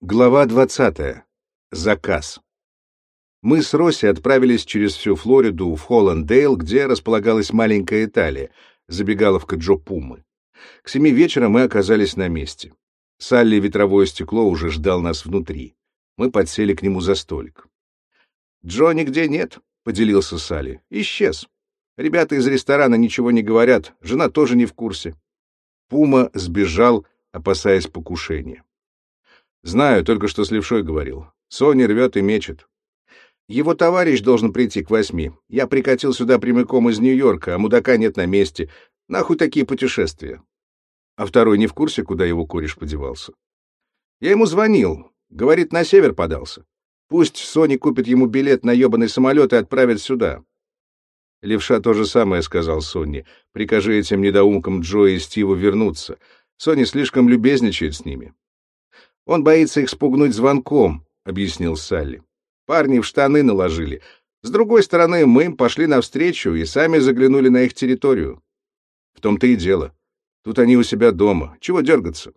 Глава 20. Заказ. Мы с Росси отправились через всю Флориду в Холландейл, где располагалась маленькая Италия, забегаловка Джо Пумы. К семи вечера мы оказались на месте. Салли ветровое стекло уже ждал нас внутри. Мы подсели к нему за столик. «Джо нигде нет», — поделился Салли. «Исчез. Ребята из ресторана ничего не говорят, жена тоже не в курсе». Пума сбежал, опасаясь покушения. Знаю, только что с левшой говорил. Соня рвет и мечет. Его товарищ должен прийти к восьми. Я прикатил сюда прямиком из Нью-Йорка, а мудака нет на месте. Нахуй такие путешествия? А второй не в курсе, куда его кореш подевался. Я ему звонил. Говорит, на север подался. Пусть Соня купит ему билет на ебаный самолет и отправит сюда. Левша то же самое сказал Соне. Прикажи этим недоумкам Джо и Стиву вернуться. Соня слишком любезничает с ними. Он боится их спугнуть звонком, — объяснил Салли. Парни в штаны наложили. С другой стороны, мы им пошли навстречу и сами заглянули на их территорию. В том-то и дело. Тут они у себя дома. Чего дергаться?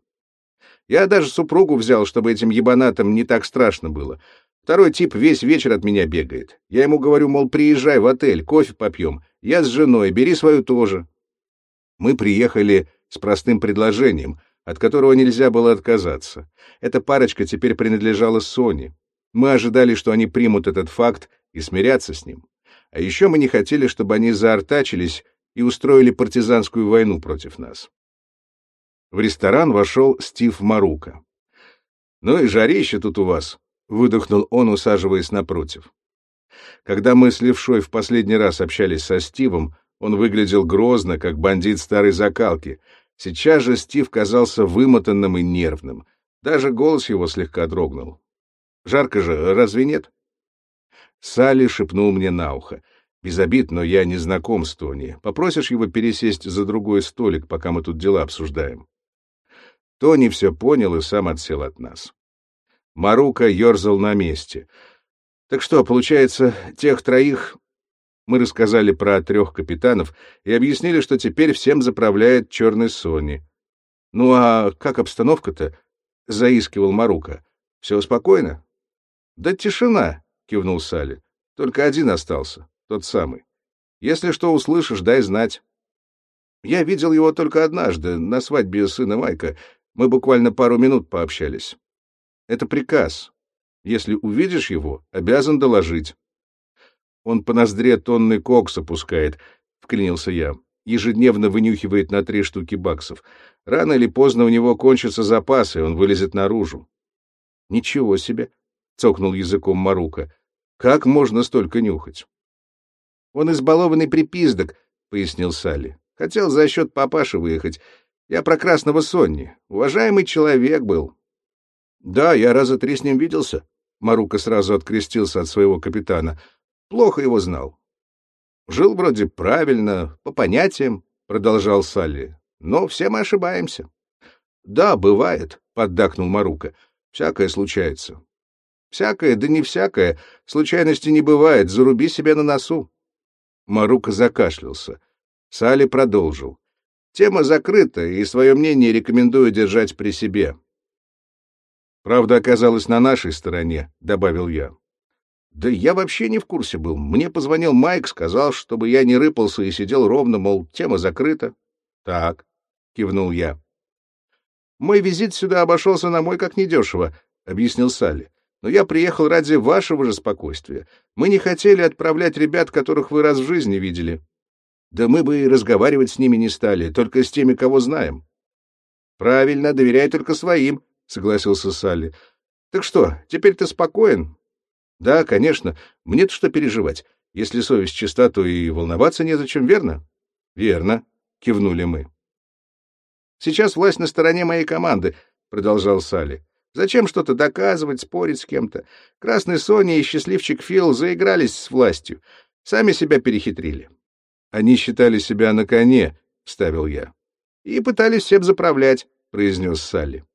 Я даже супругу взял, чтобы этим ебанатам не так страшно было. Второй тип весь вечер от меня бегает. Я ему говорю, мол, приезжай в отель, кофе попьем. Я с женой, бери свою тоже. Мы приехали с простым предложением — от которого нельзя было отказаться. Эта парочка теперь принадлежала Соне. Мы ожидали, что они примут этот факт и смирятся с ним. А еще мы не хотели, чтобы они заортачились и устроили партизанскую войну против нас. В ресторан вошел Стив Марука. «Ну и жарище тут у вас», — выдохнул он, усаживаясь напротив. Когда мы с Левшой в последний раз общались со Стивом, он выглядел грозно, как бандит старой закалки — Сейчас же Стив казался вымотанным и нервным. Даже голос его слегка дрогнул. «Жарко же, разве нет?» Салли шепнул мне на ухо. «Без обид, но я не знаком с Тони. Попросишь его пересесть за другой столик, пока мы тут дела обсуждаем?» Тони все понял и сам отсел от нас. Марука ерзал на месте. «Так что, получается, тех троих мы рассказали про трех капитанов и объяснили, что теперь всем заправляет черный Сони. «Ну а как обстановка-то?» — заискивал Марука. «Все спокойно?» «Да тишина», — кивнул Салли. «Только один остался, тот самый. Если что услышишь, дай знать». Я видел его только однажды, на свадьбе сына Майка. Мы буквально пару минут пообщались. Это приказ. Если увидишь его, обязан доложить. Он по ноздре тонны кокса пускает, — вклинился я. Ежедневно вынюхивает на три штуки баксов. Рано или поздно у него кончатся запасы, и он вылезет наружу. — Ничего себе! — цокнул языком Марука. — Как можно столько нюхать? — Он избалованный припиздок, — пояснил Салли. — Хотел за счет папаши выехать. Я про красного Сонни. Уважаемый человек был. — Да, я раза три с ним виделся. Марука сразу открестился от своего капитана — Плохо его знал. Жил вроде правильно, по понятиям, продолжал Салли. Но все мы ошибаемся. Да, бывает, поддакнул Марука. Всякое случается. Всякое, да не всякое. Случайности не бывает. Заруби себе на носу. Марука закашлялся. Салли продолжил. Тема закрыта, и свое мнение рекомендую держать при себе. Правда оказалась на нашей стороне, добавил я. Да я вообще не в курсе был. Мне позвонил Майк, сказал, чтобы я не рыпался и сидел ровно, мол, тема закрыта. Так, кивнул я. Мой визит сюда обошелся на мой как недешево, объяснил Салли. Но я приехал ради вашего же спокойствия. Мы не хотели отправлять ребят, которых вы раз в жизни видели. Да мы бы и разговаривать с ними не стали, только с теми, кого знаем. Правильно, доверяй только своим, согласился Салли. Так что, теперь ты спокоен? Да, конечно, мне-то что переживать. Если совесть чиста, то и волноваться незачем, верно? Верно, кивнули мы. Сейчас власть на стороне моей команды, продолжал Салли. Зачем что-то доказывать, спорить с кем-то? Красный Соня и счастливчик Фил заигрались с властью. Сами себя перехитрили. Они считали себя на коне, — вставил я. И пытались всем заправлять, — произнес Салли.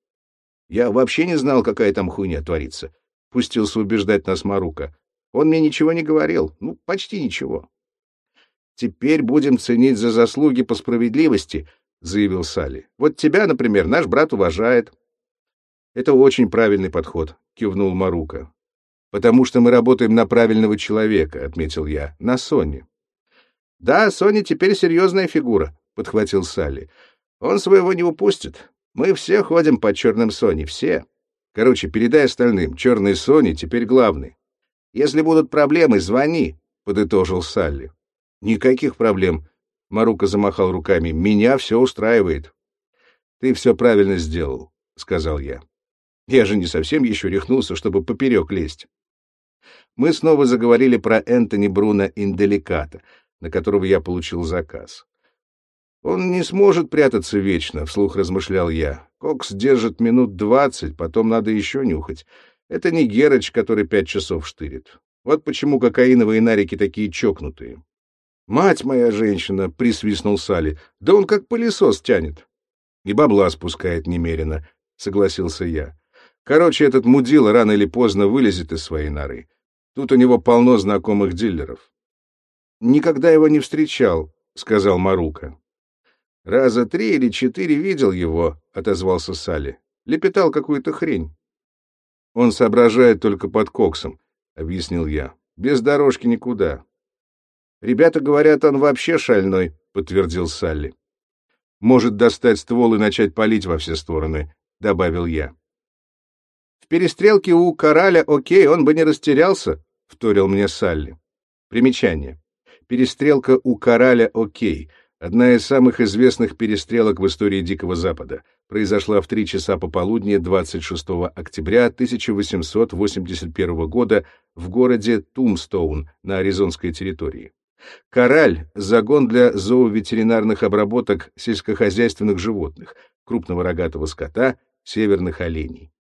Я вообще не знал, какая там хуйня творится. — пустился убеждать нас Марука. «Он мне ничего не говорил. Ну, почти ничего». «Теперь будем ценить за заслуги по справедливости», — заявил Салли. «Вот тебя, например, наш брат уважает». Это очень правильный подход, кивнул Марука. Потому что мы работаем на правильного человека, отметил я, на Сони. Да, Сони теперь серьезная фигура, подхватил Салли. Он своего не упустит. Мы все ходим по черным Сони, все. Короче, передай остальным, черный Сони теперь главный. Если будут проблемы, звони, подытожил Салли. Никаких проблем, Марука замахал руками. Меня все устраивает. Ты все правильно сделал, сказал я. Я же не совсем еще рехнулся, чтобы поперек лезть. Мы снова заговорили про Энтони Бруно Инделиката, на которого я получил заказ. «Он не сможет прятаться вечно», — вслух размышлял я. «Кокс держит минут двадцать, потом надо еще нюхать. Это не Герыч, который пять часов штырит. Вот почему кокаиновые нарики такие чокнутые». «Мать моя женщина!» — присвистнул Сали. «Да он как пылесос тянет». «И бабла спускает немерено», — согласился я. «Короче, этот мудила рано или поздно вылезет из своей норы. Тут у него полно знакомых дилеров». «Никогда его не встречал», — сказал Марука. «Раза три или четыре видел его», — отозвался Сали. «Лепетал какую-то хрень». «Он соображает только под коксом», — объяснил я. «Без дорожки никуда». «Ребята говорят, он вообще шальной», — подтвердил Салли. «Может достать ствол и начать палить во все стороны», — добавил я. «В перестрелке у Кораля окей, он бы не растерялся», — вторил мне Салли. Примечание. Перестрелка у Кораля окей — Одна из самых известных перестрелок в истории Дикого Запада произошла в 3 часа пополудни 26 октября 1881 года в городе Тумстоун на аризонской территории. Кораль — загон для зооветеринарных обработок сельскохозяйственных животных, крупного рогатого скота, северных оленей.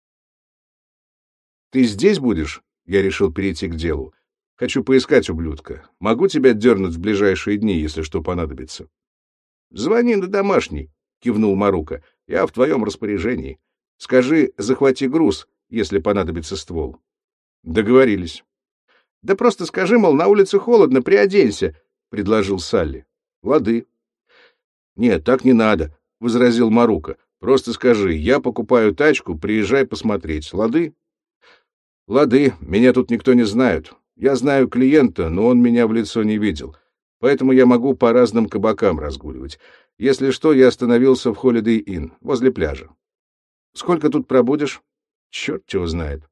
«Ты здесь будешь?» — я решил перейти к делу. «Хочу поискать ублюдка. Могу тебя дернуть в ближайшие дни, если что понадобится». Звони на домашний, кивнул Марука. Я в твоем распоряжении. Скажи, захвати груз, если понадобится ствол. Договорились. Да просто скажи, мол, на улице холодно, приоденься, предложил Салли. Лады. Нет, так не надо, возразил Марука. Просто скажи, я покупаю тачку, приезжай посмотреть. Лады? Лады, меня тут никто не знает. Я знаю клиента, но он меня в лицо не видел. Поэтому я могу по разным кабакам разгуливать. Если что, я остановился в Holiday Inn, возле пляжа. Сколько тут пробудешь? Черт его знает.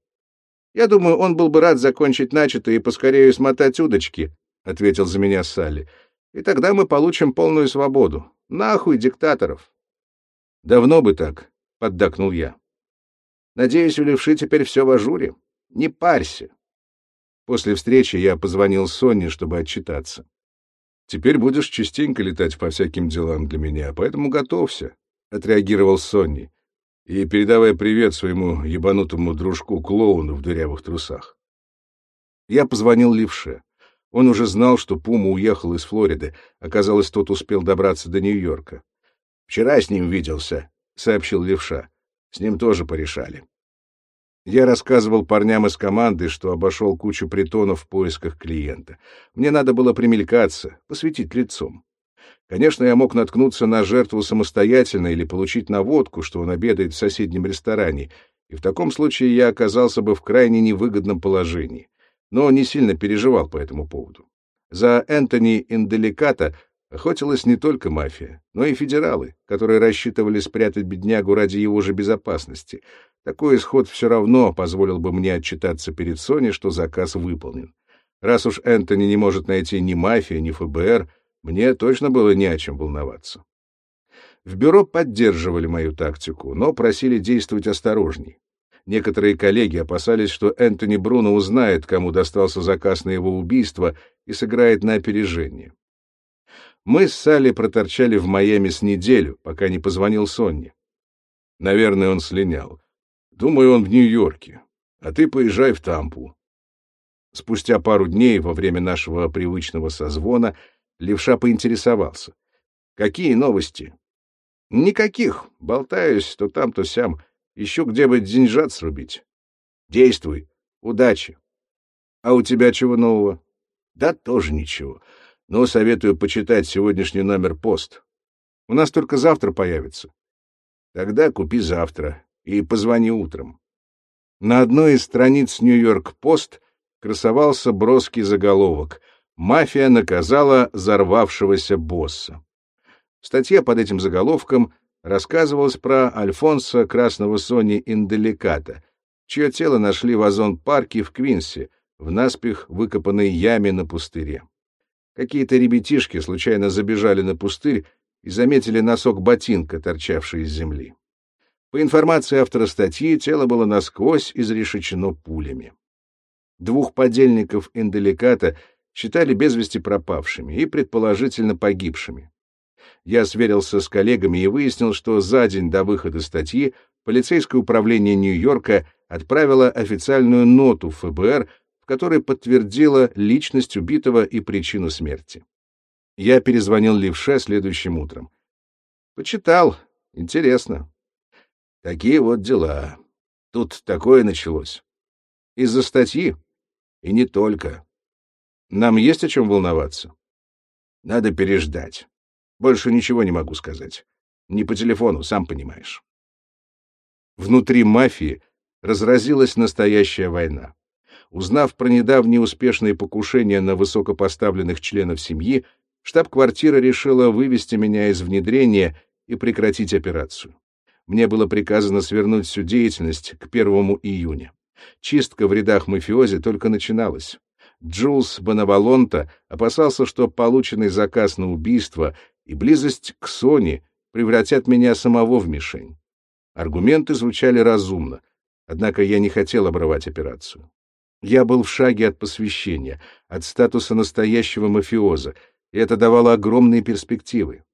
Я думаю, он был бы рад закончить начатое и поскорее смотать удочки, — ответил за меня Салли. И тогда мы получим полную свободу. Нахуй диктаторов. Давно бы так, — поддакнул я. Надеюсь, у левши теперь все в ажуре. Не парься. После встречи я позвонил Соне, чтобы отчитаться. Теперь будешь частенько летать по всяким делам для меня, поэтому готовься, — отреагировал Сонни. И передавай привет своему ебанутому дружку-клоуну в дырявых трусах. Я позвонил Левше. Он уже знал, что Пума уехал из Флориды. Оказалось, тот успел добраться до Нью-Йорка. «Вчера с ним виделся», — сообщил Левша. «С ним тоже порешали». Я рассказывал парням из команды, что обошел кучу притонов в поисках клиента. Мне надо было примелькаться, посветить лицом. Конечно, я мог наткнуться на жертву самостоятельно или получить наводку, что он обедает в соседнем ресторане, и в таком случае я оказался бы в крайне невыгодном положении, но не сильно переживал по этому поводу. За Энтони Инделиката охотилась не только мафия, но и федералы, которые рассчитывали спрятать беднягу ради его же безопасности — такой исход все равно позволил бы мне отчитаться перед Сони, что заказ выполнен. Раз уж Энтони не может найти ни мафия, ни ФБР, мне точно было не о чем волноваться. В бюро поддерживали мою тактику, но просили действовать осторожней. Некоторые коллеги опасались, что Энтони Бруно узнает, кому достался заказ на его убийство, и сыграет на опережение. Мы с Салли проторчали в Майами с неделю, пока не позвонил Сонни. Наверное, он слинял. Думаю, он в Нью-Йорке. А ты поезжай в Тампу. Спустя пару дней, во время нашего привычного созвона, Левша поинтересовался. Какие новости? Никаких. Болтаюсь то там, то сям. Еще где бы деньжат срубить. Действуй. Удачи. А у тебя чего нового? Да тоже ничего. Но советую почитать сегодняшний номер пост. У нас только завтра появится. Тогда купи завтра и позвони утром. На одной из страниц «Нью-Йорк-Пост» красовался броский заголовок «Мафия наказала взорвавшегося босса». В статье под этим заголовком рассказывалось про Альфонса Красного Сони Инделиката, чье тело нашли в озон-парке в Квинсе, в наспех выкопанной яме на пустыре. Какие-то ребятишки случайно забежали на пустырь и заметили носок ботинка, торчавший из земли. По информации автора статьи, тело было насквозь изрешечено пулями. Двух подельников Инделиката считали без вести пропавшими и, предположительно, погибшими. Я сверился с коллегами и выяснил, что за день до выхода статьи полицейское управление Нью-Йорка отправило официальную ноту ФБР, в которой подтвердило личность убитого и причину смерти. Я перезвонил Левше следующим утром. Почитал. Интересно. Такие вот дела. Тут такое началось. Из-за статьи? И не только. Нам есть о чем волноваться? Надо переждать. Больше ничего не могу сказать. Не по телефону, сам понимаешь. Внутри мафии разразилась настоящая война. Узнав про недавние успешные покушения на высокопоставленных членов семьи, штаб-квартира решила вывести меня из внедрения и прекратить операцию. Мне было приказано свернуть всю деятельность к 1 июня. Чистка в рядах мафиози только начиналась. Джулс Бонавалонта опасался, что полученный заказ на убийство и близость к Соне превратят меня самого в мишень. Аргументы звучали разумно, однако я не хотел обрывать операцию. Я был в шаге от посвящения, от статуса настоящего мафиоза, и это давало огромные перспективы.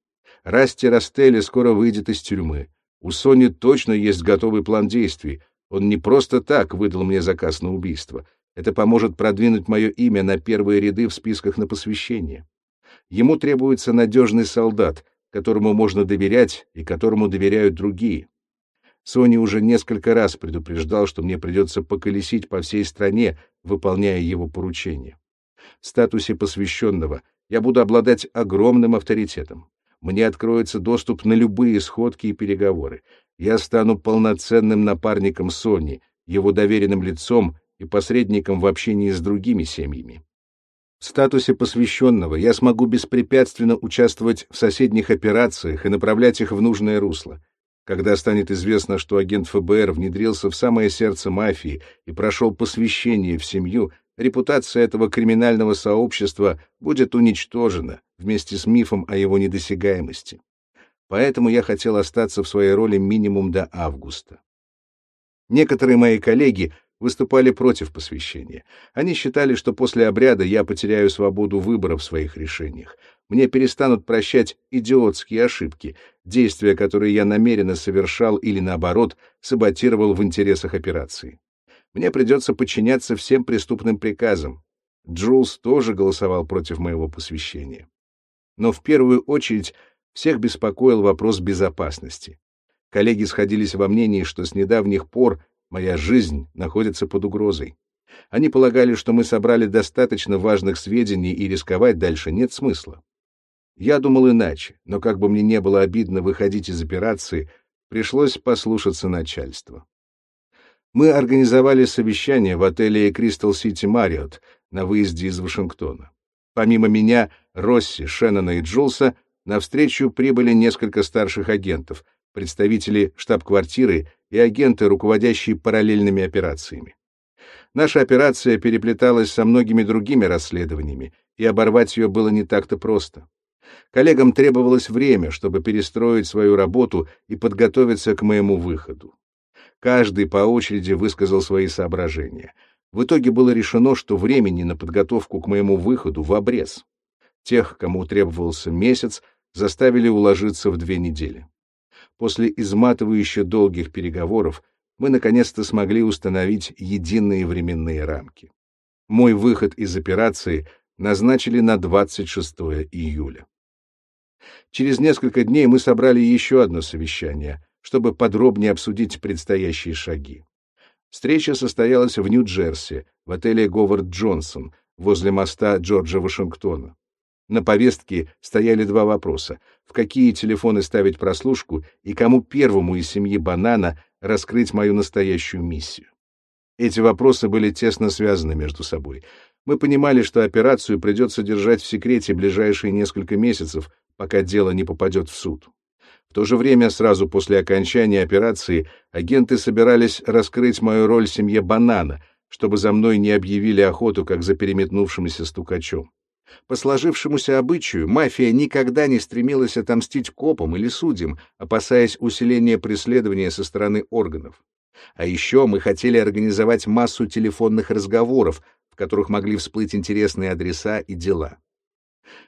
Расти Растелли скоро выйдет из тюрьмы. У Сони точно есть готовый план действий. Он не просто так выдал мне заказ на убийство. Это поможет продвинуть мое имя на первые ряды в списках на посвящение. Ему требуется надежный солдат, которому можно доверять и которому доверяют другие. Сони уже несколько раз предупреждал, что мне придется поколесить по всей стране, выполняя его поручения. В статусе посвященного я буду обладать огромным авторитетом. Мне откроется доступ на любые сходки и переговоры. Я стану полноценным напарником Сони, его доверенным лицом и посредником в общении с другими семьями. В статусе посвященного я смогу беспрепятственно участвовать в соседних операциях и направлять их в нужное русло. Когда станет известно, что агент ФБР внедрился в самое сердце мафии и прошел посвящение в семью, репутация этого криминального сообщества будет уничтожена вместе с мифом о его недосягаемости. Поэтому я хотел остаться в своей роли минимум до августа. Некоторые мои коллеги выступали против посвящения. Они считали, что после обряда я потеряю свободу выбора в своих решениях. Мне перестанут прощать идиотские ошибки, действия, которые я намеренно совершал или, наоборот, саботировал в интересах операции. Мне придется подчиняться всем преступным приказам. Джулс тоже голосовал против моего посвящения. Но в первую очередь всех беспокоил вопрос безопасности. Коллеги сходились во мнении, что с недавних пор Моя жизнь находится под угрозой. Они полагали, что мы собрали достаточно важных сведений и рисковать дальше нет смысла. Я думал иначе, но как бы мне не было обидно выходить из операции, пришлось послушаться начальства. Мы организовали совещание в отеле Crystal City Marriott на выезде из Вашингтона. Помимо меня, Росси, Шеннона и Джулса, на встречу прибыли несколько старших агентов, представители штаб-квартиры и агенты, руководящие параллельными операциями. Наша операция переплеталась со многими другими расследованиями, и оборвать ее было не так-то просто. Коллегам требовалось время, чтобы перестроить свою работу и подготовиться к моему выходу. Каждый по очереди высказал свои соображения. В итоге было решено, что времени на подготовку к моему выходу в обрез. Тех, кому требовался месяц, заставили уложиться в две недели. После изматывающих долгих переговоров мы наконец-то смогли установить единые временные рамки. Мой выход из операции назначили на 26 июля. Через несколько дней мы собрали еще одно совещание, чтобы подробнее обсудить предстоящие шаги. Встреча состоялась в Нью-Джерси, в отеле Говард Джонсон, возле моста Джорджа Вашингтона. На повестке стояли два вопроса. В какие телефоны ставить прослушку и кому первому из семьи Банана раскрыть мою настоящую миссию. Эти вопросы были тесно связаны между собой. Мы понимали, что операцию придется держать в секрете ближайшие несколько месяцев, пока дело не попадет в суд. В то же время, сразу после окончания операции, агенты собирались раскрыть мою роль в семье Банана, чтобы за мной не объявили охоту, как за переметнувшимся стукачом. По сложившемуся обычаю, мафия никогда не стремилась отомстить копам или судьям, опасаясь усиления преследования со стороны органов. А еще мы хотели организовать массу телефонных разговоров, в которых могли всплыть интересные адреса и дела.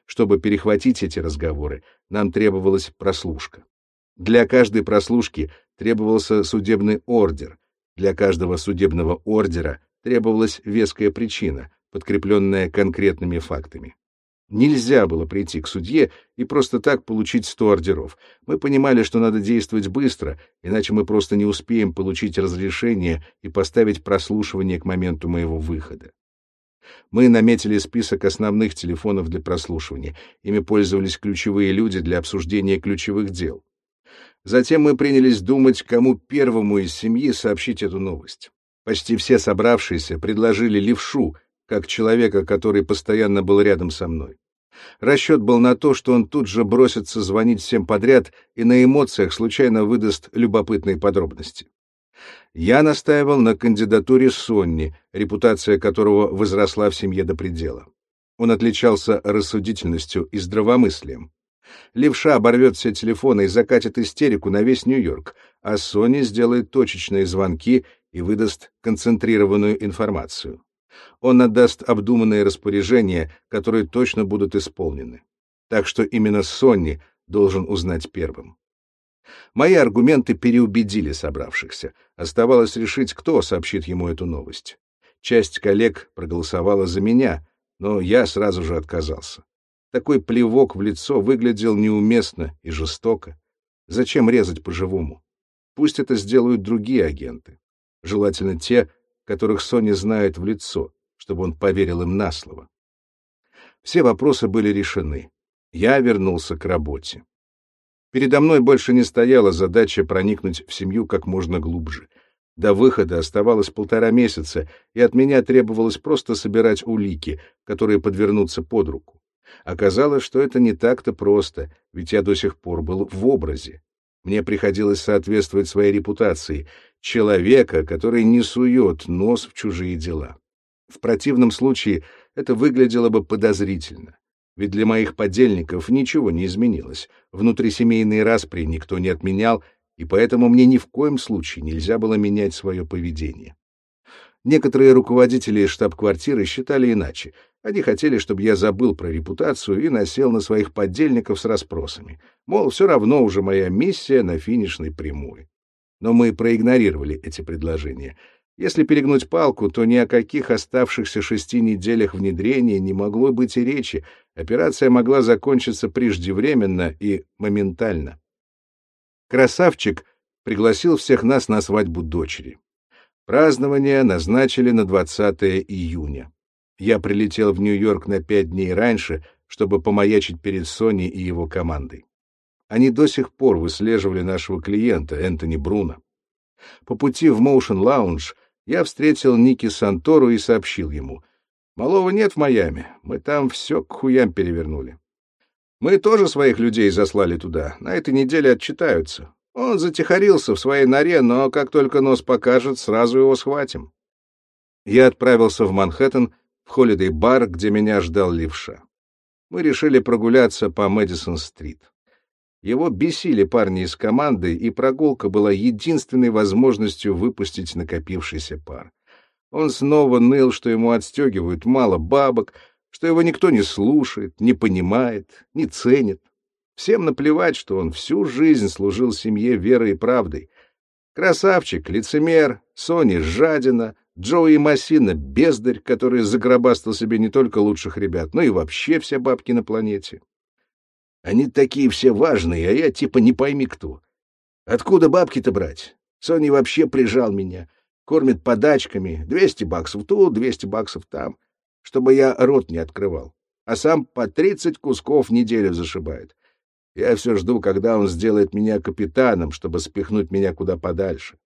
Чтобы перехватить эти разговоры, нам требовалась прослушка. Для каждой прослушки требовался судебный ордер, для каждого судебного ордера требовалась веская причина, подкрепленная конкретными фактами. Нельзя было прийти к судье и просто так получить сто ордеров. Мы понимали, что надо действовать быстро, иначе мы просто не успеем получить разрешение и поставить прослушивание к моменту моего выхода. Мы наметили список основных телефонов для прослушивания. Ими пользовались ключевые люди для обсуждения ключевых дел. Затем мы принялись думать, кому первому из семьи сообщить эту новость. Почти все собравшиеся предложили левшу, как человека, который постоянно был рядом со мной. Расчет был на то, что он тут же бросится звонить всем подряд и на эмоциях случайно выдаст любопытные подробности. Я настаивал на кандидатуре Сонни, репутация которого возросла в семье до предела. Он отличался рассудительностью и здравомыслием. Левша оборвет все телефоны и закатит истерику на весь Нью-Йорк, а Сони сделает точечные звонки и выдаст концентрированную информацию. Он отдаст обдуманные распоряжения, которые точно будут исполнены. Так что именно Сонни должен узнать первым. Мои аргументы переубедили собравшихся. Оставалось решить, кто сообщит ему эту новость. Часть коллег проголосовала за меня, но я сразу же отказался. Такой плевок в лицо выглядел неуместно и жестоко. Зачем резать по-живому? Пусть это сделают другие агенты. Желательно те, которых Соня знает в лицо, чтобы он поверил им на слово. Все вопросы были решены. Я вернулся к работе. Передо мной больше не стояла задача проникнуть в семью как можно глубже. До выхода оставалось полтора месяца, и от меня требовалось просто собирать улики, которые подвернутся под руку. Оказалось, что это не так-то просто, ведь я до сих пор был в образе. Мне приходилось соответствовать своей репутации, человека, который не сует нос в чужие дела. В противном случае это выглядело бы подозрительно. Ведь для моих подельников ничего не изменилось. Внутрисемейные распри никто не отменял, и поэтому мне ни в коем случае нельзя было менять свое поведение. Некоторые руководители штаб-квартиры считали иначе. Они хотели, чтобы я забыл про репутацию и насел на своих подельников с расспросами. Мол, все равно уже моя миссия на финишной прямой. Но мы проигнорировали эти предложения. Если перегнуть палку, то ни о каких оставшихся шести неделях внедрения не могло быть и речи. Операция могла закончиться преждевременно и моментально. Красавчик пригласил всех нас на свадьбу дочери. Празднование назначили на 20 июня. Я прилетел в Нью-Йорк на пять дней раньше, чтобы помаячить перед Сони и его командой. Они до сих пор выслеживали нашего клиента, Энтони Бруно. По пути в Motion Lounge я встретил Ники Сантору и сообщил ему. «Малого нет в Майами, мы там все к хуям перевернули. Мы тоже своих людей заслали туда, на этой неделе отчитаются. Он затихарился в своей норе, но как только нос покажет, сразу его схватим». Я отправился в Манхэттен, в холидей-бар, где меня ждал левша. Мы решили прогуляться по Мэдисон-стрит. Его бесили парни из команды, и прогулка была единственной возможностью выпустить накопившийся пар. Он снова ныл, что ему отстегивают мало бабок, что его никто не слушает, не понимает, не ценит. Всем наплевать, что он всю жизнь служил семье верой и правдой. Красавчик, лицемер, Сони жадина, Джоуи Массина — бездарь, который загробастал себе не только лучших ребят, но и вообще все бабки на планете. Они такие все важные, а я типа не пойми кто. Откуда бабки-то брать? Сони вообще прижал меня. Кормит подачками. Двести баксов тут, двести баксов там. Чтобы я рот не открывал. А сам по тридцать кусков в неделю зашибает. Я все жду, когда он сделает меня капитаном, чтобы спихнуть меня куда подальше.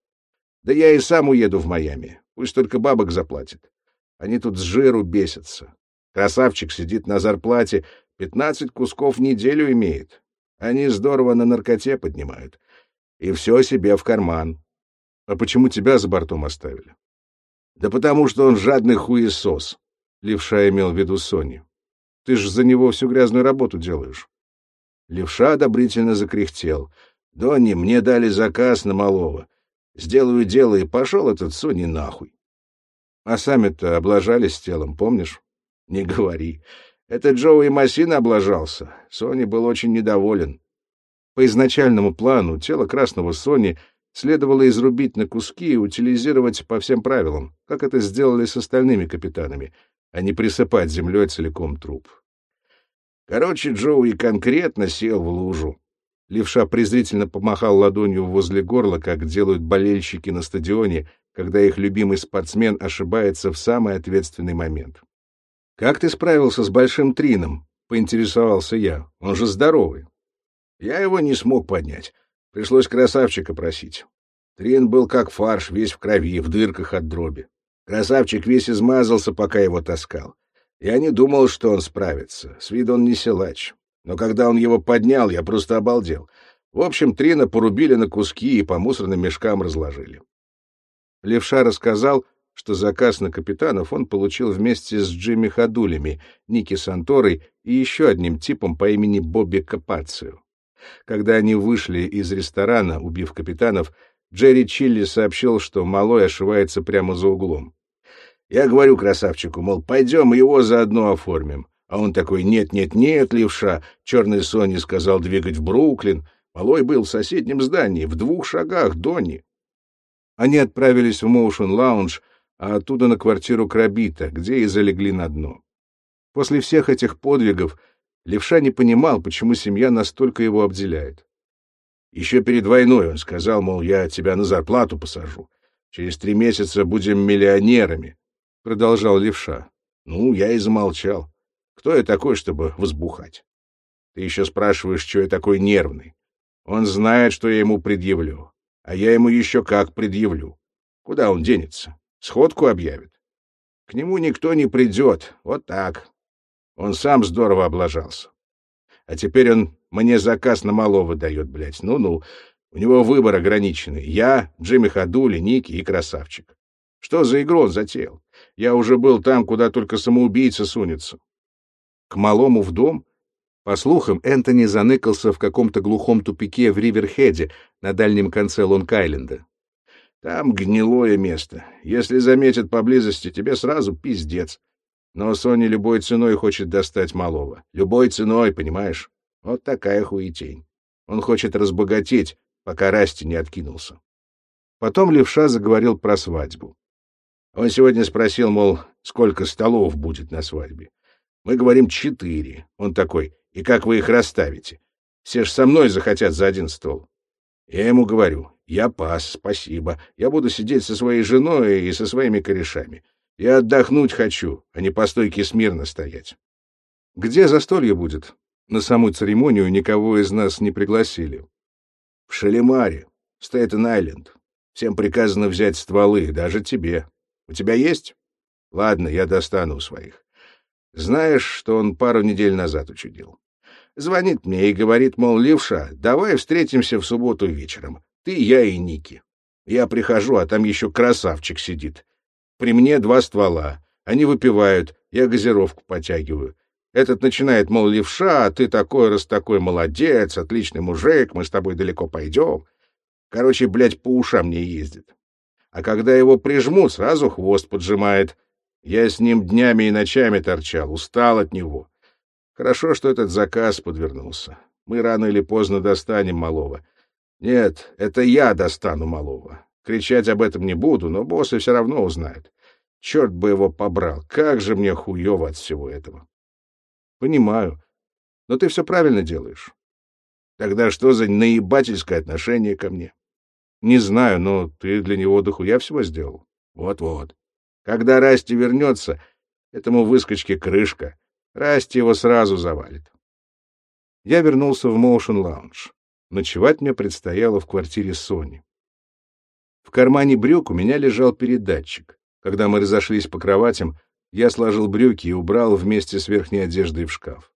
Да я и сам уеду в Майами. Пусть только бабок заплатит. Они тут с жиру бесятся. Красавчик сидит на зарплате, пятнадцать кусков в неделю имеет. Они здорово на наркоте поднимают. И все себе в карман. А почему тебя за бортом оставили? Да потому что он жадный хуесос. Левша имел в виду Сони. Ты ж за него всю грязную работу делаешь. Левша одобрительно закряхтел. Донни, мне дали заказ на малого. Сделаю дело, и пошел этот Сони нахуй. А сами-то облажались телом, помнишь? Не говори. Это Джоуи Массина облажался. Сони был очень недоволен. По изначальному плану тело красного Сони следовало изрубить на куски и утилизировать по всем правилам, как это сделали с остальными капитанами, а не присыпать землей целиком труп. Короче, Джоуи конкретно сел в лужу. Левша презрительно помахал ладонью возле горла, как делают болельщики на стадионе, когда их любимый спортсмен ошибается в самый ответственный момент. «Как ты справился с Большим Трином?» — поинтересовался я. «Он же здоровый». Я его не смог поднять. Пришлось красавчика просить. Трин был как фарш, весь в крови, в дырках от дроби. Красавчик весь измазался, пока его таскал. Я не думал, что он справится. С виду он не силач. Но когда он его поднял, я просто обалдел. В общем, Трина порубили на куски и по мусорным мешкам разложили. Левша рассказал, что заказ на капитанов он получил вместе с Джимми Ходулями, Ники Санторой и еще одним типом по имени Бобби Капацио. Когда они вышли из ресторана, убив капитанов, Джерри Чилли сообщил, что малой ошивается прямо за углом. Я говорю красавчику, мол, пойдем его заодно оформим. А он такой, нет-нет-нет, левша, черный Сони сказал двигать в Бруклин. Малой был в соседнем здании, в двух шагах Донни. Они отправились в Моушен Лаунж, а оттуда на квартиру Крабита, где и залегли на дно. После всех этих подвигов Левша не понимал, почему семья настолько его обделяет. Еще перед войной он сказал, мол, я тебя на зарплату посажу. Через три месяца будем миллионерами, — продолжал Левша. Ну, я и замолчал. Кто я такой, чтобы взбухать? Ты еще спрашиваешь, что я такой нервный. Он знает, что я ему предъявлю. А я ему еще как предъявлю. Куда он денется? Сходку объявит. К нему никто не придет. Вот так. Он сам здорово облажался. А теперь он мне заказ на малого дает, блядь. Ну-ну. У него выбор ограниченный. Я, Джимми Ходули, Ники и Красавчик. Что за игру он затеял? Я уже был там, куда только самоубийца сунется. К малому в дом? По слухам, Энтони заныкался в каком-то глухом тупике в Риверхеде на дальнем конце Лонг-Айленда. Там гнилое место. Если заметят поблизости, тебе сразу пиздец. Но Соня любой ценой хочет достать малого. Любой ценой, понимаешь? Вот такая хуетень. Он хочет разбогатеть, пока Расти не откинулся. Потом Левша заговорил про свадьбу. Он сегодня спросил, мол, сколько столов будет на свадьбе. Мы говорим четыре. Он такой, и как вы их расставите? Все ж со мной захотят за один стол. Я ему говорю, я пас, спасибо. Я буду сидеть со своей женой и со своими корешами. Я отдохнуть хочу, а не по стойке смирно стоять. Где застолье будет? На саму церемонию никого из нас не пригласили. В Шалимаре, Стейтен-Айленд. Всем приказано взять стволы, даже тебе. У тебя есть? Ладно, я достану у своих. Знаешь, что он пару недель назад учудил? Звонит мне и говорит, мол, левша, давай встретимся в субботу вечером. Ты, я и Ники. Я прихожу, а там еще красавчик сидит. При мне два ствола. Они выпивают, я газировку потягиваю. Этот начинает, мол, левша, ты такой раз такой молодец, отличный мужик, мы с тобой далеко пойдем. Короче, блядь, по ушам не ездит. А когда его прижмут, сразу хвост поджимает. Я с ним днями и ночами торчал, устал от него. Хорошо, что этот заказ подвернулся. Мы рано или поздно достанем малого. Нет, это я достану малого. Кричать об этом не буду, но боссы все равно узнают. Черт бы его побрал, как же мне хуево от всего этого. Понимаю. Но ты все правильно делаешь. Тогда что за наебательское отношение ко мне? Не знаю, но ты для него дохуя всего сделал. Вот-вот. Когда Расти вернется, этому выскочке крышка. Расти его сразу завалит. Я вернулся в Motion Lounge. Ночевать мне предстояло в квартире Сони. В кармане брюк у меня лежал передатчик. Когда мы разошлись по кроватям, я сложил брюки и убрал вместе с верхней одеждой в шкаф.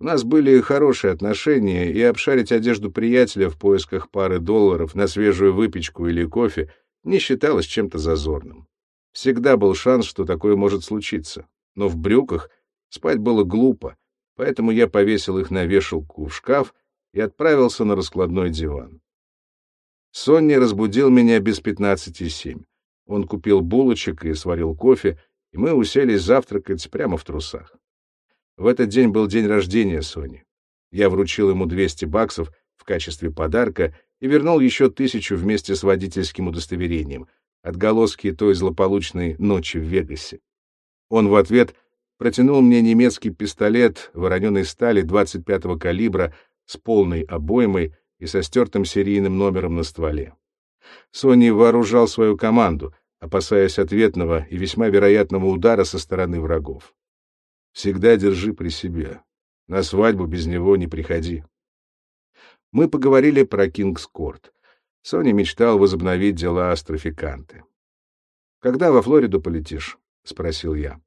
У нас были хорошие отношения, и обшарить одежду приятеля в поисках пары долларов на свежую выпечку или кофе не считалось чем-то зазорным. Всегда был шанс, что такое может случиться. Но в брюках спать было глупо, поэтому я повесил их на вешалку в шкаф и отправился на раскладной диван. Сонни разбудил меня без пятнадцати семь. Он купил булочек и сварил кофе, и мы уселись завтракать прямо в трусах. В этот день был день рождения Сони. Я вручил ему 200 баксов в качестве подарка и вернул еще тысячу вместе с водительским удостоверением, отголоски той злополучной ночи в Вегасе. Он в ответ протянул мне немецкий пистолет вороненой стали 25-го калибра с полной обоймой и со стертым серийным номером на стволе. Сони вооружал свою команду, опасаясь ответного и весьма вероятного удара со стороны врагов. Всегда держи при себе. На свадьбу без него не приходи. Мы поговорили про Кингс-Корт. Сонни мечтал возобновить дела с Траффиканте. «Когда во Флориду полетишь?» — спросил я.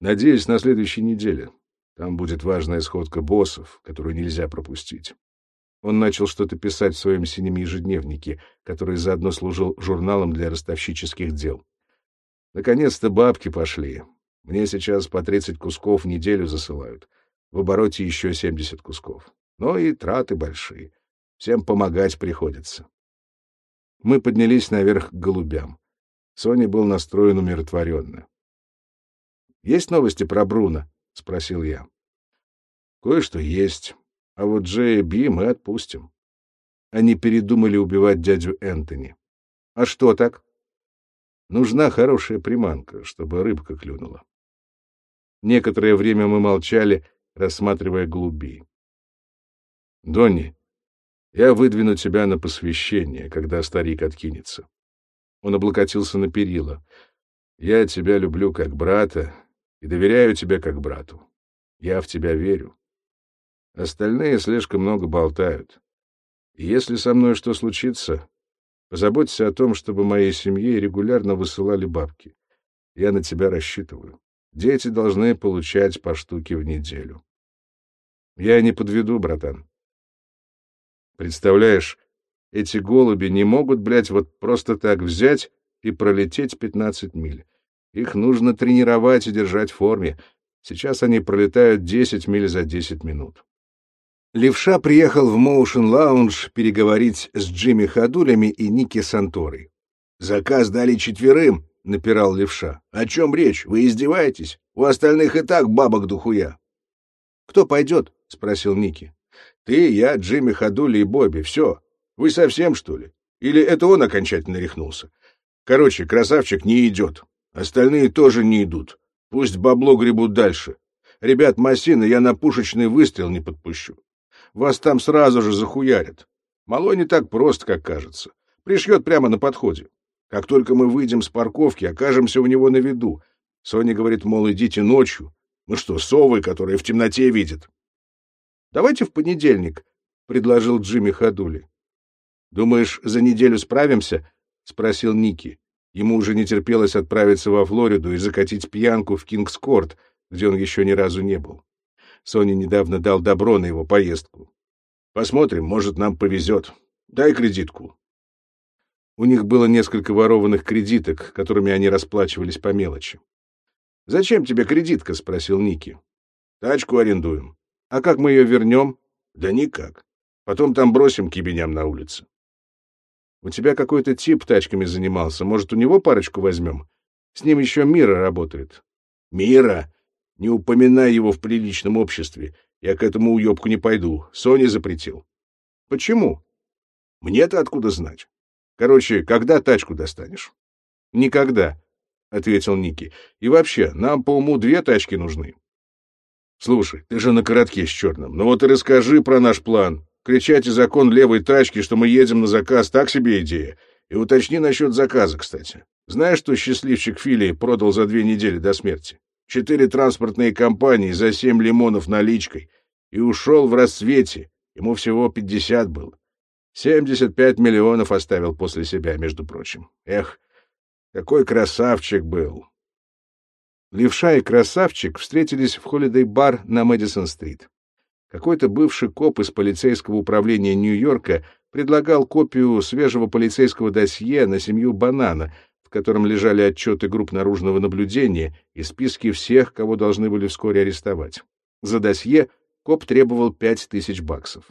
«Надеюсь, на следующей неделе. Там будет важная сходка боссов, которую нельзя пропустить». Он начал что-то писать в своем синем ежедневнике, который заодно служил журналом для ростовщических дел. Наконец-то бабки пошли. Мне сейчас по 30 кусков в неделю засылают. В обороте еще 70 кусков. Но и траты большие. Всем помогать приходится. Мы поднялись наверх к голубям. Соня был настроен умиротворенно. «Есть новости про Бруно?» — спросил я. «Кое-что есть. А вот Джея Би мы отпустим». Они передумали убивать дядю Энтони. «А что так?» «Нужна хорошая приманка, чтобы рыбка клюнула». Некоторое время мы молчали, рассматривая голубей. «Донни, я выдвину тебя на посвящение, когда старик откинется». Он облокотился на перила. «Я тебя люблю как брата и доверяю тебе как брату. Я в тебя верю. Остальные слишком много болтают. И если со мной что случится, позаботься о том, чтобы моей семье регулярно высылали бабки. Я на тебя рассчитываю. Дети должны получать по штуке в неделю. Я не подведу, братан. Представляешь, эти голуби не могут, блядь, вот просто так взять и пролететь 15 миль. Их нужно тренировать и держать в форме. Сейчас они пролетают 10 миль за 10 минут. Левша приехал в Motion Lounge переговорить с Джимми Ходулями и Ники Санторой. Заказ дали четверым, — напирал левша. — О чем речь? Вы издеваетесь? У остальных и так бабок духуя. — Кто пойдет? — спросил Ники. — Ты, я, Джимми, Ходули и Бобби. Все. Вы совсем, что ли? Или это он окончательно рехнулся? Короче, красавчик не идет. Остальные тоже не идут. Пусть бабло гребут дальше. Ребят, Массина я на пушечный выстрел не подпущу. Вас там сразу же захуярят. Мало не так просто, как кажется. Пришьет прямо на подходе. Как только мы выйдем с парковки, окажемся у него на виду. Соня говорит, мол, идите ночью. Мы что, совы, которые в темноте видят? — Давайте в понедельник, — предложил Джимми Ходули. — Думаешь, за неделю справимся? — спросил Ники. Ему уже не терпелось отправиться во Флориду и закатить пьянку в Кингс-Корт, где он еще ни разу не был. Соня недавно дал добро на его поездку. — Посмотрим, может, нам повезет. Дай кредитку. У них было несколько ворованных кредиток, которыми они расплачивались по мелочи. «Зачем тебе кредитка?» — спросил Ники. «Тачку арендуем. А как мы ее вернем?» «Да никак. Потом там бросим кибеням на улице». «У тебя какой-то тип тачками занимался. Может, у него парочку возьмем? С ним еще Мира работает». «Мира? Не упоминай его в приличном обществе. Я к этому уебку не пойду. Соня запретил». «Почему?» «Мне-то откуда знать?» Короче, когда тачку достанешь? — Никогда, — ответил Ники. — И вообще, нам по уму две тачки нужны. — Слушай, ты же на коротке с черным. Ну вот и расскажи про наш план. Кричать и закон левой тачки, что мы едем на заказ, так себе идея. И уточни насчет заказа, кстати. Знаешь, что счастливчик Филии продал за две недели до смерти? Четыре транспортные компании за семь лимонов наличкой. И ушел в рассвете. Ему всего пятьдесят было. Семьдесят пять миллионов оставил после себя, между прочим. Эх, Какой красавчик был! Левша и красавчик встретились в холидей-бар на Мэдисон-стрит. Какой-то бывший коп из полицейского управления Нью-Йорка предлагал копию свежего полицейского досье на семью Банана, в котором лежали отчеты групп наружного наблюдения и списки всех, кого должны были вскоре арестовать. За досье коп требовал пять тысяч баксов.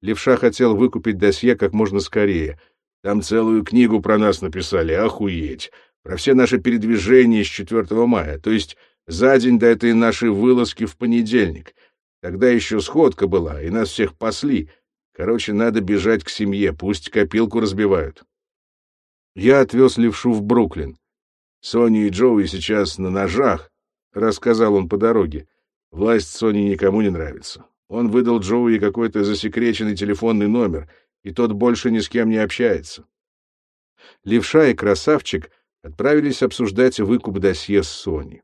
Левша хотел выкупить досье как можно скорее. Там целую книгу про нас написали, охуеть про все наши передвижения с 4 мая, то есть за день до этой нашей вылазки в понедельник. Тогда еще сходка была, и нас всех пасли. Короче, надо бежать к семье, пусть копилку разбивают. Я отвез левшу в Бруклин. Сони и Джоуи сейчас на ножах, — рассказал он по дороге. Власть Сони никому не нравится. Он выдал Джоуи какой-то засекреченный телефонный номер, и тот больше ни с кем не общается. Левша и красавчик — отправились обсуждать выкуп досье с Сони.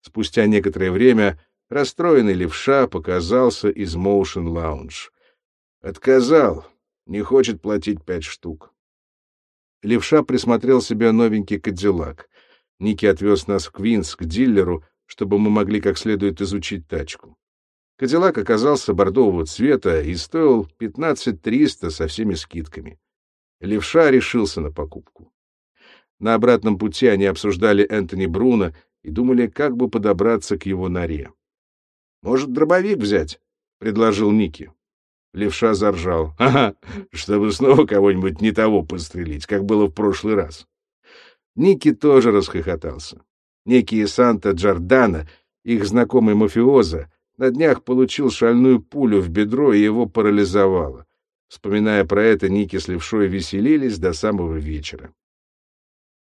Спустя некоторое время расстроенный левша показался из Motion Lounge. Отказал, не хочет платить пять штук. Левша присмотрел себе новенький кадиллак. Ники отвез нас в Квинс к дилеру, чтобы мы могли как следует изучить тачку. Кадиллак оказался бордового цвета и стоил 15 300 со всеми скидками. Левша решился на покупку. На обратном пути они обсуждали Энтони Бруно и думали, как бы подобраться к его норе. «Может, дробовик взять?» — предложил Ники. Левша заржал. «Ага, чтобы снова кого-нибудь не того подстрелить, как было в прошлый раз». Ники тоже расхохотался. Некий Санта Джордана, их знакомый мафиоза, на днях получил шальную пулю в бедро и его парализовало. Вспоминая про это, Ники с Левшой веселились до самого вечера.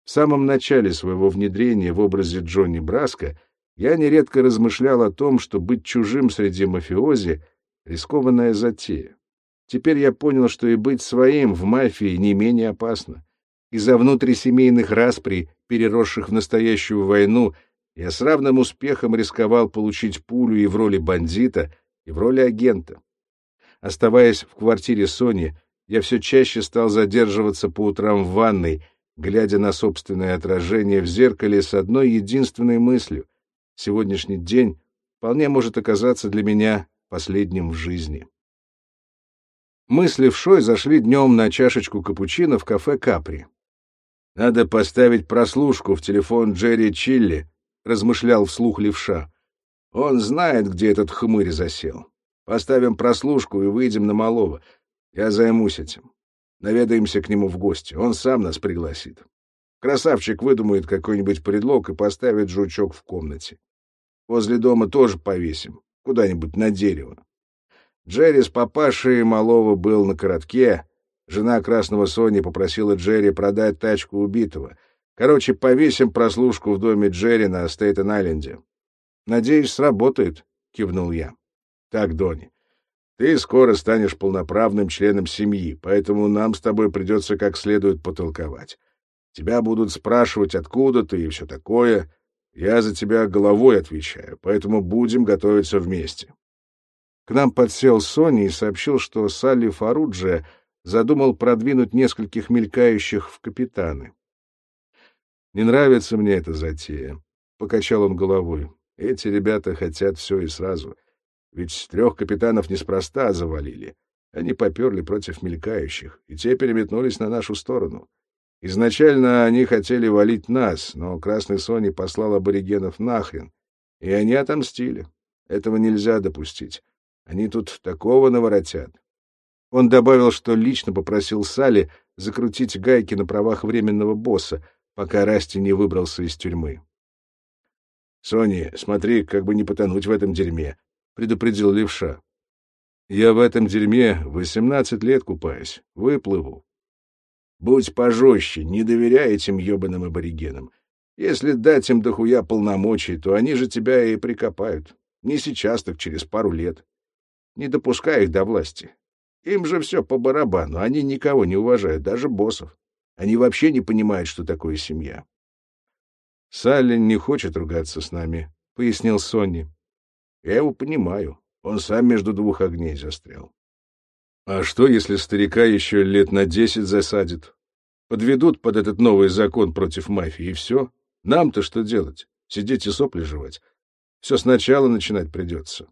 В самом начале своего внедрения в образе Джонни Браска я нередко размышлял о том, что быть чужим среди мафиози — рискованная затея. Теперь я понял, что и быть своим в мафии не менее опасно. Из-за внутрисемейных распри, переросших в настоящую войну, я с равным успехом рисковал получить пулю и в роли бандита, и в роли агента. Оставаясь в квартире Сони, я все чаще стал задерживаться по утрам в ванной — глядя на собственное отражение в зеркале с одной единственной мыслью. Сегодняшний день вполне может оказаться для меня последним в жизни. Мы с Левшой зашли днем на чашечку капучино в кафе «Капри». «Надо поставить прослушку в телефон Джерри Чилли», — размышлял вслух Левша. «Он знает, где этот хмырь засел. Поставим прослушку и выйдем на малого. Я займусь этим. Наведаемся к нему в гости. Он сам нас пригласит. Красавчик выдумает какой-нибудь предлог и поставит жучок в комнате. Возле дома тоже повесим. Куда-нибудь на дерево. Джерри с папашей малого был на коротке. Жена Красного Сони попросила Джерри продать тачку убитого. Короче, повесим прослушку в доме Джерри на Стейтен-Айленде. — Надеюсь, сработает, — кивнул я. — Так, Донни, ты скоро станешь полноправным членом семьи, поэтому нам с тобой придется как следует потолковать. Тебя будут спрашивать, откуда ты и все такое. Я за тебя головой отвечаю, поэтому будем готовиться вместе. К нам подсел Сони и сообщил, что Салли Фаруджи задумал продвинуть нескольких мелькающих в капитаны. «Не нравится мне эта затея», — покачал он головой. «Эти ребята хотят все и сразу. Ведь трех капитанов неспроста завалили. Они поперли против мелькающих, и те переметнулись на нашу сторону. Изначально они хотели валить нас, но Красный Сони послал аборигенов нахрен, и они отомстили. Этого нельзя допустить. Они тут такого наворотят. Он добавил, что лично попросил Салли закрутить гайки на правах временного босса, пока Расти не выбрался из тюрьмы. — Сони, смотри, как бы не потонуть в этом дерьме, предупредил левша. Я в этом дерьме восемнадцать лет купаюсь, выплыву. Будь пожестче, не доверяй этим ебаным аборигенам. Если дать им дохуя полномочий, то они же тебя и прикопают. Не сейчас, так через пару лет. Не допускай их до власти. Им же все по барабану, они никого не уважают, даже боссов. Они вообще не понимают, что такое семья. — Саллин не хочет ругаться с нами, — пояснил Сонни. Я его понимаю. Он сам между двух огней застрял. А что, если старика еще лет на десять засадит? Подведут под этот новый закон против мафии, и все. Нам-то что делать? Сидеть и сопли жевать? Все сначала начинать придется.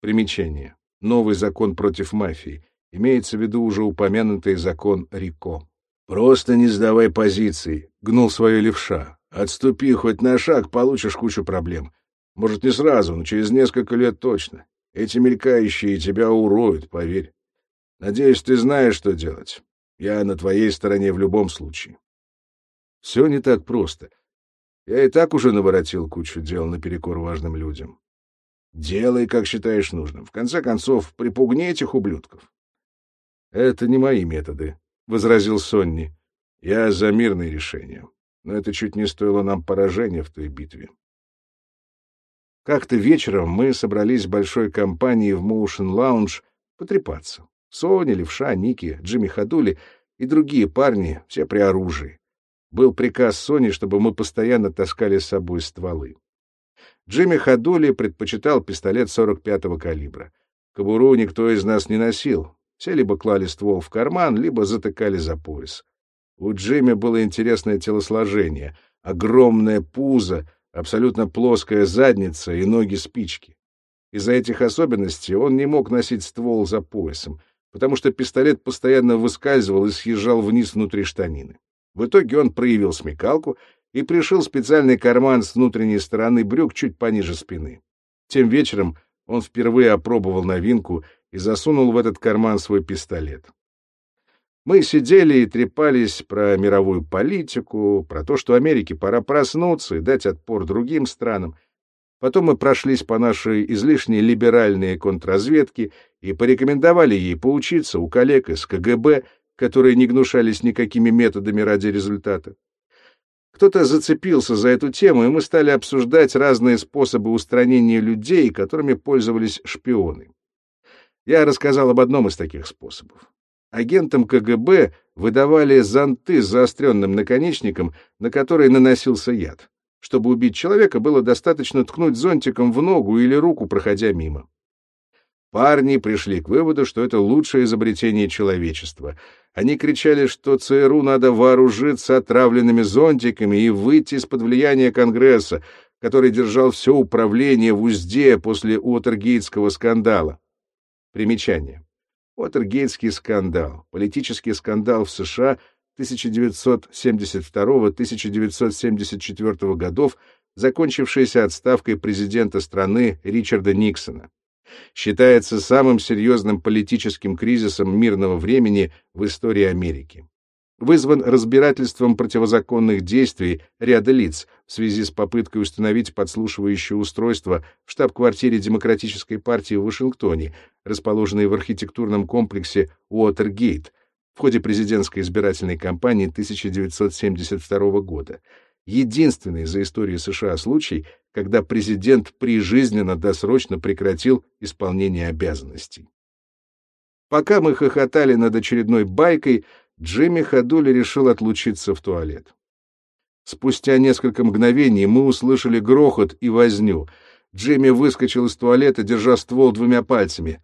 Примечание. Новый закон против мафии. Имеется в виду уже упомянутый закон Рико. «Просто не сдавай позиции», — гнул свое левша. «Отступи хоть на шаг, получишь кучу проблем. Может, не сразу, но через несколько лет точно. Эти мелькающие тебя уроют, поверь. Надеюсь, ты знаешь, что делать. Я на твоей стороне в любом случае». Все не так просто. Я и так уже наворотил кучу дел наперекор важным людям. Делай, как считаешь нужным. В конце концов, припугни этих ублюдков. — Это не мои методы, — возразил Сонни. — Я за мирные решения. Но это чуть не стоило нам поражения в той битве. Как-то вечером мы собрались большой компании в Motion Lounge потрепаться. Соня, Левша, Ники, Джимми Ходули и другие парни, все при оружии. Был приказ Сони, чтобы мы постоянно таскали с собой стволы. Джимми Ходули предпочитал пистолет 45-го калибра. Кобуру никто из нас не носил. Все либо клали ствол в карман, либо затыкали за пояс. У Джимми было интересное телосложение, огромное пузо, абсолютно плоская задница и ноги-спички. Из-за этих особенностей он не мог носить ствол за поясом, потому что пистолет постоянно выскальзывал и съезжал вниз внутри штанины. В итоге он проявил смекалку и пришил специальный карман с внутренней стороны брюк чуть пониже спины. Тем вечером он впервые опробовал новинку и засунул в этот карман свой пистолет. Мы сидели и трепались про мировую политику, про то, что Америке пора проснуться и дать отпор другим странам. Потом мы прошлись по нашей излишне либеральной контрразведке и порекомендовали ей поучиться у коллег из КГБ, которые не гнушались никакими методами ради результата. Кто-то зацепился за эту тему, и мы стали обсуждать разные способы устранения людей, которыми пользовались шпионы. Я рассказал об одном из таких способов. Агентам КГБ выдавали зонты с заостренным наконечником, на который наносился яд. Чтобы убить человека, было достаточно ткнуть зонтиком в ногу или руку, проходя мимо. Парни пришли к выводу, что это лучшее изобретение человечества. Они кричали, что ЦРУ надо вооружиться отравленными зонтиками и выйти из-под влияния Конгресса, который держал все управление в узде после Уотергейтского скандала. Примечание. Уотергейтский скандал. Политический скандал в США 1972-1974 годов, закончившийся отставкой президента страны Ричарда Никсона считается самым серьезным политическим кризисом мирного времени в истории Америки. Вызван разбирательством противозаконных действий ряда лиц в связи с попыткой установить подслушивающее устройство в штаб-квартире Демократической партии в Вашингтоне, расположенной в архитектурном комплексе Уотергейт, в ходе президентской избирательной кампании 1972 года, единственный за историю США случай, когда президент прижизненно досрочно прекратил исполнение обязанностей. Пока мы хохотали над очередной байкой, Джимми Ходули решил отлучиться в туалет. Спустя несколько мгновений мы услышали грохот и возню. Джимми выскочил из туалета, держа ствол двумя пальцами.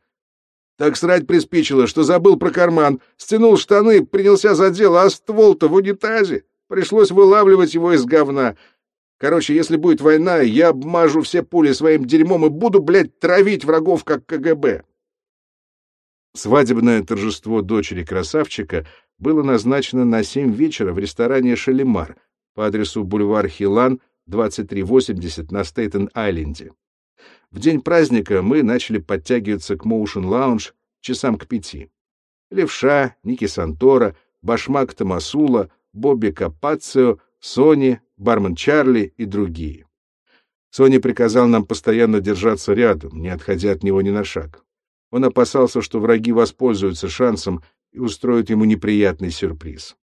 Так срать приспичило, что забыл про карман, стянул штаны, принялся за дело, а ствол-то в унитазе. Пришлось вылавливать его из говна. Короче, если будет война, я обмажу все пули своим дерьмом и буду, блядь, травить врагов, как КГБ. Свадебное торжество дочери красавчика было назначено на семь вечера в ресторане «Шалимар» по адресу бульвар Хилан, 2380 на Стейтен-Айленде. В день праздника мы начали подтягиваться к Motion Lounge часам к пяти. Левша, Ники Сантора, Башмак Томасула, Бобби Капацио, Сони, бармен Чарли и другие. Сони приказал нам постоянно держаться рядом, не отходя от него ни на шаг. Он опасался, что враги воспользуются шансом и устроят ему неприятный сюрприз.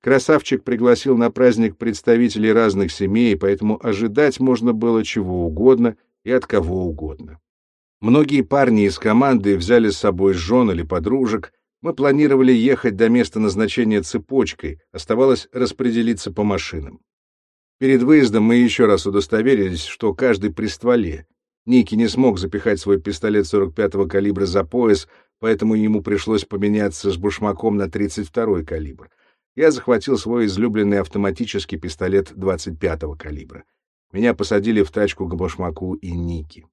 Красавчик пригласил на праздник представителей разных семей, поэтому ожидать можно было чего угодно и от кого угодно. Многие парни из команды взяли с собой жен или подружек, мы планировали ехать до места назначения цепочкой, оставалось распределиться по машинам. Перед выездом мы еще раз удостоверились, что каждый при стволе. Ники не смог запихать свой пистолет 45-го калибра за пояс, поэтому ему пришлось поменяться с бушмаком на 32-й калибр. я захватил свой излюбленный автоматический пистолет 25-го калибра. Меня посадили в тачку к Башмаку и Ники.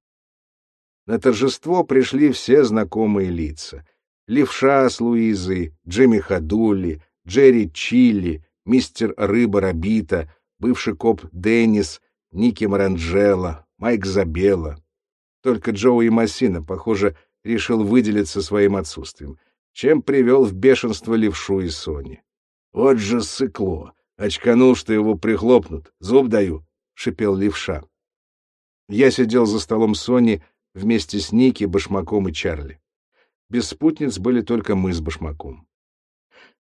На торжество пришли все знакомые лица. Левша с Луизой, Джимми Хадули, Джерри Чилли, мистер Рыба Рабита, бывший коп Деннис, Ники Маранджело, Майк Забела. Только Джоуи Массина, похоже, решил выделиться своим отсутствием, чем привел в бешенство левшу и Сони. «Вот же сыкло! Очканул, что его прихлопнут. Зуб даю!» — шипел левша. Я сидел за столом Сони вместе с Ники, Башмаком и Чарли. Без спутниц были только мы с Башмаком.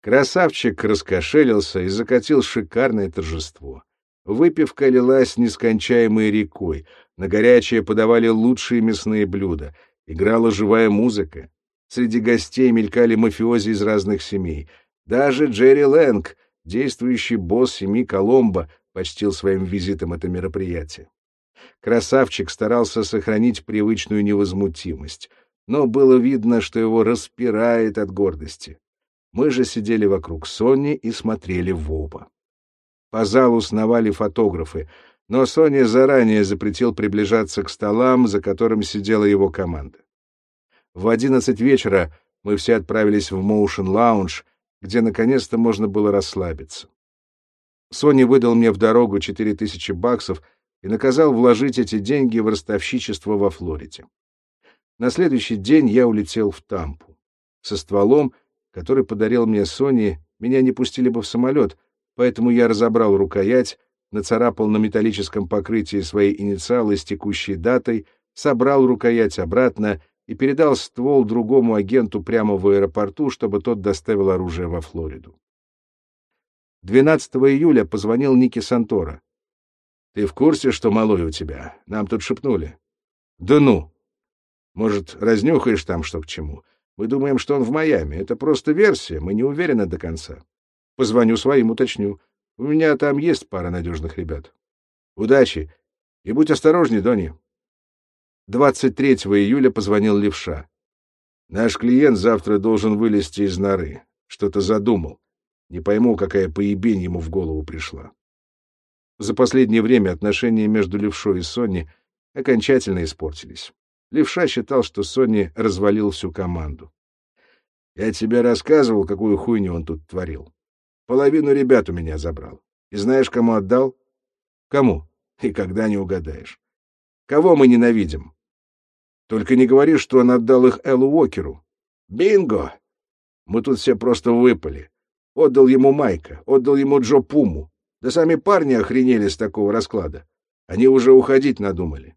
Красавчик раскошелился и закатил шикарное торжество. Выпивка лилась нескончаемой рекой, на горячее подавали лучшие мясные блюда, играла живая музыка. Среди гостей мелькали мафиози из разных семей. Даже Джерри Лэнг, действующий босс семьи Коломбо, почтил своим визитом это мероприятие. Красавчик старался сохранить привычную невозмутимость, но было видно, что его распирает от гордости. Мы же сидели вокруг Сони и смотрели в оба. По залу сновали фотографы, но Соня заранее запретил приближаться к столам, за которым сидела его команда. В одиннадцать вечера мы все отправились в Motion Lounge, где наконец-то можно было расслабиться. Соня выдал мне в дорогу четыре тысячи баксов и наказал вложить эти деньги в ростовщичество во Флориде. На следующий день я улетел в Тампу. Со стволом, который подарил мне Сони, меня не пустили бы в самолет, поэтому я разобрал рукоять, нацарапал на металлическом покрытии свои инициалы с текущей датой, собрал рукоять обратно и передал ствол другому агенту прямо в аэропорту, чтобы тот доставил оружие во Флориду. 12 июля позвонил Ники Сантора. «Ты в курсе, что малой у тебя? Нам тут шепнули». «Да ну! Может, разнюхаешь там что к чему? Мы думаем, что он в Майами. Это просто версия, мы не уверены до конца». Позвоню своим, уточню. У меня там есть пара надежных ребят. Удачи. И будь осторожней, Дони. 23 июля позвонил Левша. Наш клиент завтра должен вылезти из норы. Что-то задумал. Не пойму, какая поебень ему в голову пришла. За последнее время отношения между Левшой и Сонни окончательно испортились. Левша считал, что Сонни развалил всю команду. Я тебе рассказывал, какую хуйню он тут творил. Половину ребят у меня забрал. И знаешь, кому отдал? Кому? И когда не угадаешь. Кого мы ненавидим? Только не говори, что он отдал их Эллу Уокеру. Бинго! Мы тут все просто выпали. Отдал ему Майка, отдал ему Джо Пуму. Да сами парни охренели с такого расклада. Они уже уходить надумали.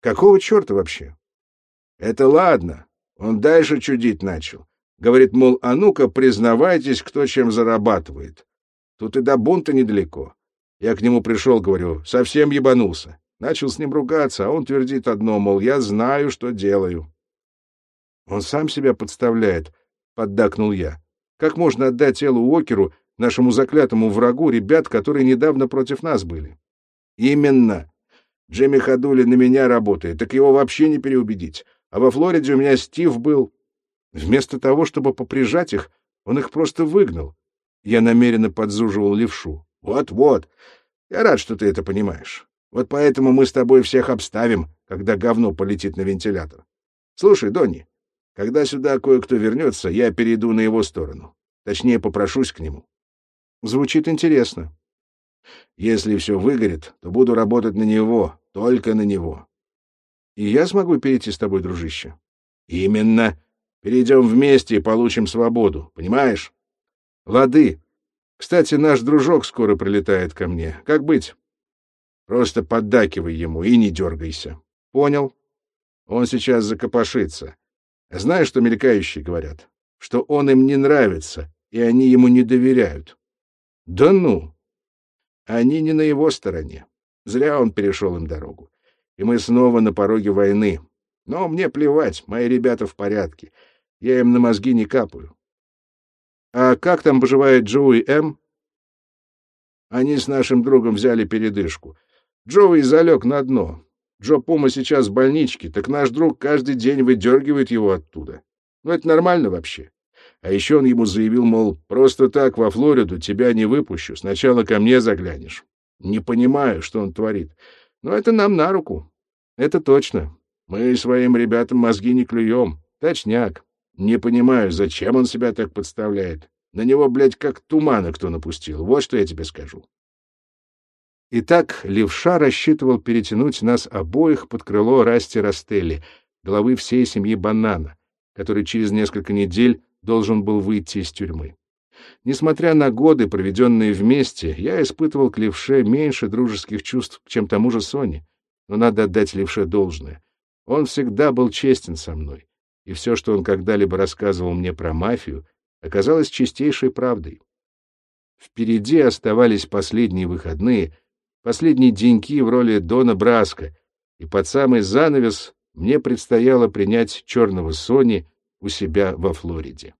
Какого черта вообще? Это ладно. Он дальше чудить начал. Говорит, мол, а ну-ка, признавайтесь, кто чем зарабатывает. Тут и до бунта недалеко. Я к нему пришел, говорю, совсем ебанулся. Начал с ним ругаться, а он твердит одно, мол, я знаю, что делаю. Он сам себя подставляет, — поддакнул я. Как можно отдать телу Уокеру, нашему заклятому врагу, ребят, которые недавно против нас были? Именно. Джимми Ходули на меня работает, так его вообще не переубедить. А во Флориде у меня Стив был. Вместо того, чтобы поприжать их, он их просто выгнал. Я намеренно подзуживал левшу. Вот-вот. Я рад, что ты это понимаешь. Вот поэтому мы с тобой всех обставим, когда говно полетит на вентилятор. Слушай, Донни, когда сюда кое-кто вернется, я перейду на его сторону. Точнее, попрошусь к нему. Звучит интересно. Если все выгорит, то буду работать на него, только на него. И я смогу перейти с тобой, дружище? Именно. Перейдем вместе и получим свободу, понимаешь? Лады. Кстати, наш дружок скоро прилетает ко мне. Как быть? Просто поддакивай ему и не дергайся. Понял? Он сейчас закопошится. Знаешь, что мелькающие говорят? Что он им не нравится, и они ему не доверяют. Да ну! Они не на его стороне. Зря он перешел им дорогу. И мы снова на пороге войны. Но мне плевать, мои ребята в порядке. Я им на мозги не капаю. А как там поживает Джоуи М? Они с нашим другом взяли передышку. Джоуи залег на дно. Джо Пума сейчас в больничке, так наш друг каждый день выдергивает его оттуда. Ну, это нормально вообще. А еще он ему заявил, мол, просто так во Флориду тебя не выпущу, сначала ко мне заглянешь. Не понимаю, что он творит. Но это нам на руку. Это точно. Мы своим ребятам мозги не клюем. Точняк. Не понимаю, зачем он себя так подставляет. На него, блядь, как тумана кто напустил. Вот что я тебе скажу. Итак, левша рассчитывал перетянуть нас обоих под крыло Расти Растелли, главы всей семьи Банана, который через несколько недель должен был выйти из тюрьмы. Несмотря на годы, проведенные вместе, я испытывал к левше меньше дружеских чувств, чем тому же Соне. Но надо отдать левше должное. Он всегда был честен со мной, и все, что он когда-либо рассказывал мне про мафию, оказалось чистейшей правдой. Впереди оставались последние выходные, последние деньки в роли Дона Браска, и под самый занавес мне предстояло принять черного Сони у себя во Флориде.